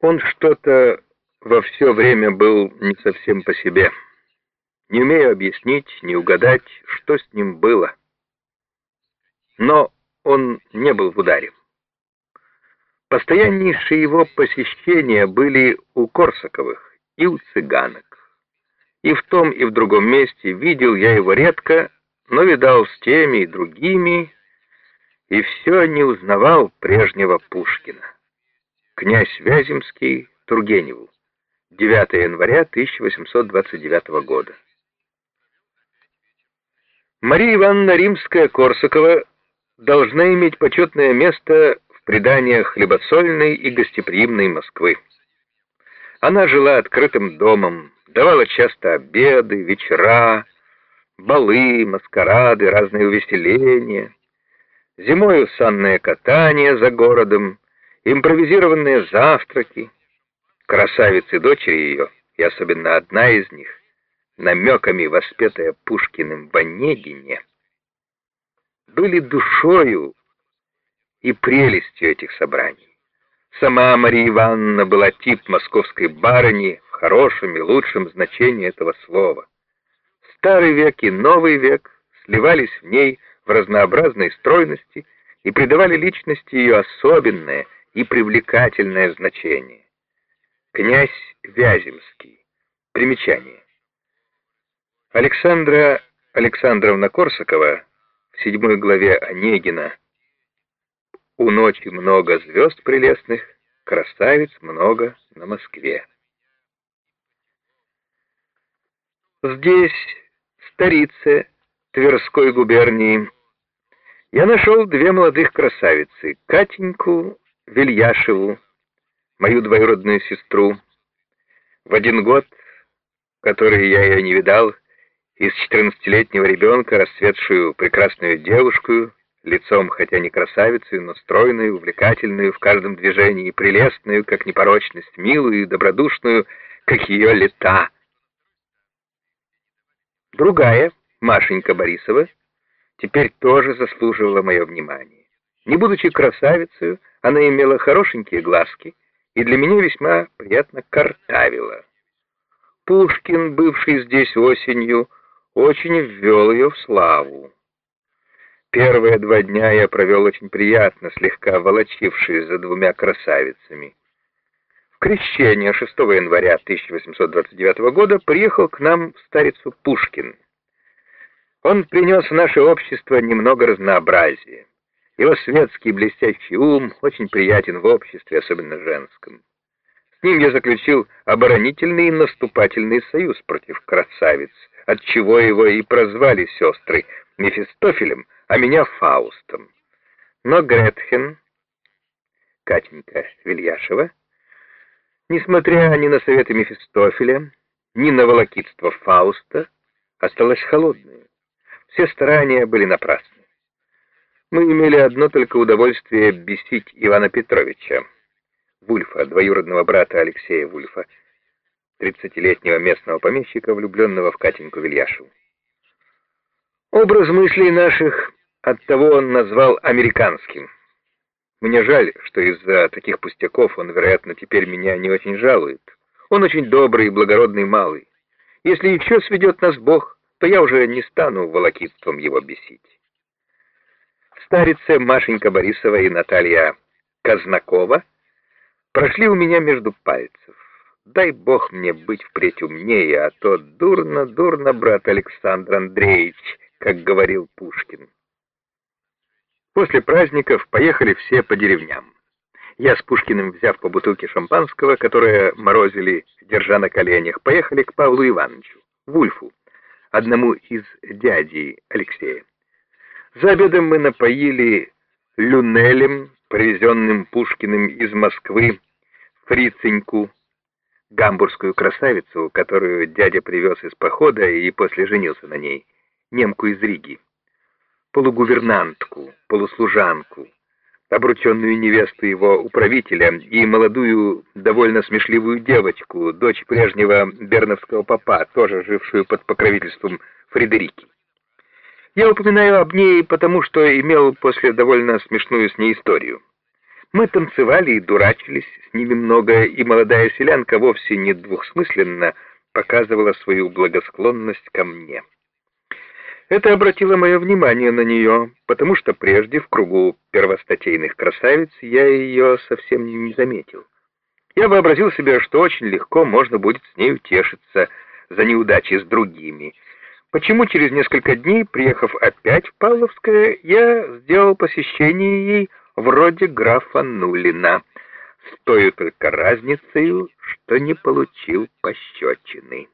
Он что-то во все время был не совсем по себе. Не умею объяснить, не угадать, что с ним было. Но он не был в ударе. Постояннейшие его посещения были у Корсаковых и у цыганок. И в том, и в другом месте видел я его редко, но видал с теми и другими, и все не узнавал прежнего Пушкина. Князь Вяземский Тургеневу. 9 января 1829 года. Мария Ивановна Римская-Корсакова должна иметь почетное место в преданиях хлебосольной и гостеприимной Москвы. Она жила открытым домом, давала часто обеды, вечера, балы, маскарады, разные увеселения. Зимою санное катание за городом, импровизированные завтраки. Красавицы дочери ее, и особенно одна из них, намеками воспетая Пушкиным в Онегине, были душою и прелестью этих собраний. Сама Мария Ивановна была тип московской барыни в хорошем и лучшем значении этого слова. Старый век и новый век сливались в ней в разнообразной стройности и придавали личности ее особенное и привлекательное значение. Князь Вяземский. Примечание. Александра Александровна Корсакова в седьмой главе Онегина «У ночи много звезд прелестных, красавиц много на Москве». Здесь, в столице Тверской губернии, я нашел две молодых красавицы, Катеньку Вильяшеву, мою двоюродную сестру. В один год, который я ее не видал, из четырнадцатилетнего ребенка, расцветшую прекрасную девушку, лицом хотя не красавицей, но стройную, увлекательную в каждом движении, прелестную, как непорочность, милую и добродушную, как ее лета. Другая, Машенька Борисова, теперь тоже заслуживала мое внимание. Не будучи красавицей, она имела хорошенькие глазки и для меня весьма приятно картавила. Пушкин, бывший здесь осенью, очень ввел ее в славу. Первые два дня я провел очень приятно, слегка волочившись за двумя красавицами. В крещение 6 января 1829 года приехал к нам в старицу Пушкин. Он принес в наше общество немного разнообразия. Его светский блестящий ум очень приятен в обществе, особенно женском. С ним я заключил оборонительный и наступательный союз против красавиц, отчего его и прозвали сестры Мефистофелем, а меня Фаустом. Но Гретхен, Катенька Вильяшева, несмотря ни на советы Мефистофеля, ни на волокитство Фауста, осталась холодной. Все старания были напрасны. Мы имели одно только удовольствие бесить Ивана Петровича, Вульфа, двоюродного брата Алексея Вульфа, тридцатилетнего местного помещика, влюбленного в Катеньку Вильяшеву. Образ мыслей наших оттого он назвал американским. Мне жаль, что из-за таких пустяков он, вероятно, теперь меня не очень жалует. Он очень добрый и благородный малый. Если еще сведет нас Бог, то я уже не стану волокитством его бесить. Старицы Машенька Борисова и Наталья Казнакова прошли у меня между пальцев. Дай бог мне быть впредь умнее, а то дурно-дурно, брат Александр Андреевич, как говорил Пушкин. После праздников поехали все по деревням. Я с Пушкиным, взяв по бутылке шампанского, которое морозили, держа на коленях, поехали к Павлу Ивановичу, Вульфу, одному из дядей Алексея. За обедом мы напоили люнелем, привезенным Пушкиным из Москвы, фриценьку, гамбургскую красавицу, которую дядя привез из похода и после женился на ней, немку из Риги, полугувернантку, полуслужанку, обрученную невесту его управителя и молодую, довольно смешливую девочку, дочь прежнего берновского папа, тоже жившую под покровительством Фредерики. Я упоминаю об ней потому, что имел после довольно смешную с ней историю. Мы танцевали и дурачились с ними много, и молодая селянка вовсе не двухсмысленно показывала свою благосклонность ко мне. Это обратило мое внимание на нее, потому что прежде в кругу первостатейных красавиц я ее совсем не заметил. Я вообразил себе, что очень легко можно будет с ней утешиться за неудачи с другими. Почему через несколько дней, приехав опять в Павловское, я сделал посещение ей вроде графа Нулина, с той только разницей, что не получил пощечины.